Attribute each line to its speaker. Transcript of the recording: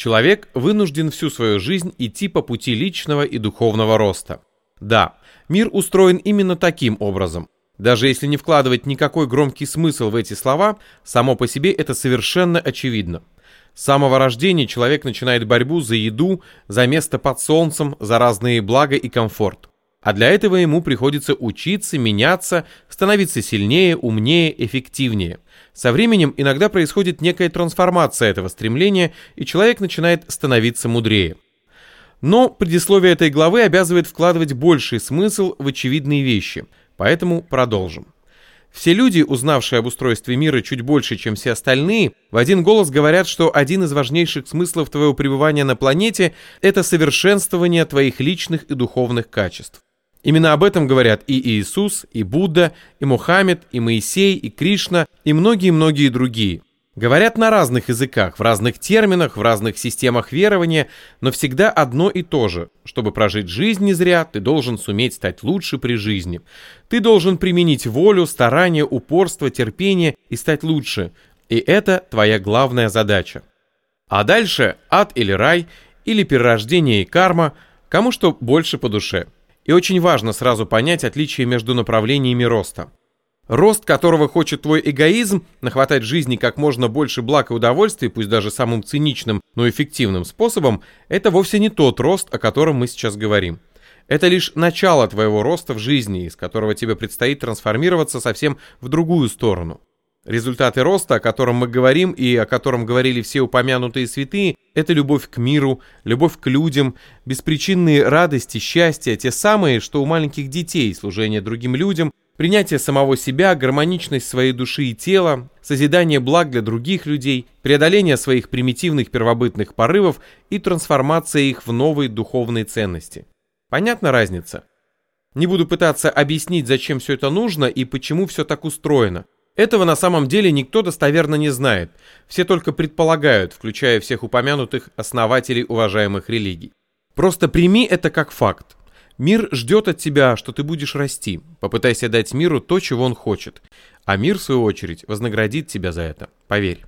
Speaker 1: Человек вынужден всю свою жизнь идти по пути личного и духовного роста. Да, мир устроен именно таким образом. Даже если не вкладывать никакой громкий смысл в эти слова, само по себе это совершенно очевидно. С самого рождения человек начинает борьбу за еду, за место под солнцем, за разные блага и комфорт. А для этого ему приходится учиться, меняться, становиться сильнее, умнее, эффективнее. Со временем иногда происходит некая трансформация этого стремления, и человек начинает становиться мудрее. Но предисловие этой главы обязывает вкладывать больший смысл в очевидные вещи, поэтому продолжим. Все люди, узнавшие об устройстве мира чуть больше, чем все остальные, в один голос говорят, что один из важнейших смыслов твоего пребывания на планете – это совершенствование твоих личных и духовных качеств. Именно об этом говорят и Иисус, и Будда, и Мухаммед, и Моисей, и Кришна, и многие-многие другие. Говорят на разных языках, в разных терминах, в разных системах верования, но всегда одно и то же. Чтобы прожить жизнь не зря, ты должен суметь стать лучше при жизни. Ты должен применить волю, старание, упорство, терпение и стать лучше. И это твоя главная задача. А дальше ад или рай, или перерождение и карма, кому что больше по душе – и очень важно сразу понять отличие между направлениями роста. Рост, которого хочет твой эгоизм, нахватать жизни как можно больше благ и удовольствий, пусть даже самым циничным, но эффективным способом, это вовсе не тот рост, о котором мы сейчас говорим. Это лишь начало твоего роста в жизни, из которого тебе предстоит трансформироваться совсем в другую сторону. Результаты роста, о котором мы говорим и о котором говорили все упомянутые святые, это любовь к миру, любовь к людям, беспричинные радости, счастья, те самые, что у маленьких детей, служение другим людям, принятие самого себя, гармоничность своей души и тела, созидание благ для других людей, преодоление своих примитивных первобытных порывов и трансформация их в новые духовные ценности. Понятна разница? Не буду пытаться объяснить, зачем все это нужно и почему все так устроено. Этого на самом деле никто достоверно не знает, все только предполагают, включая всех упомянутых основателей уважаемых религий. Просто прими это как факт. Мир ждет от тебя, что ты будешь расти. Попытайся дать миру то, чего он хочет. А мир, в свою очередь, вознаградит тебя за это. Поверь.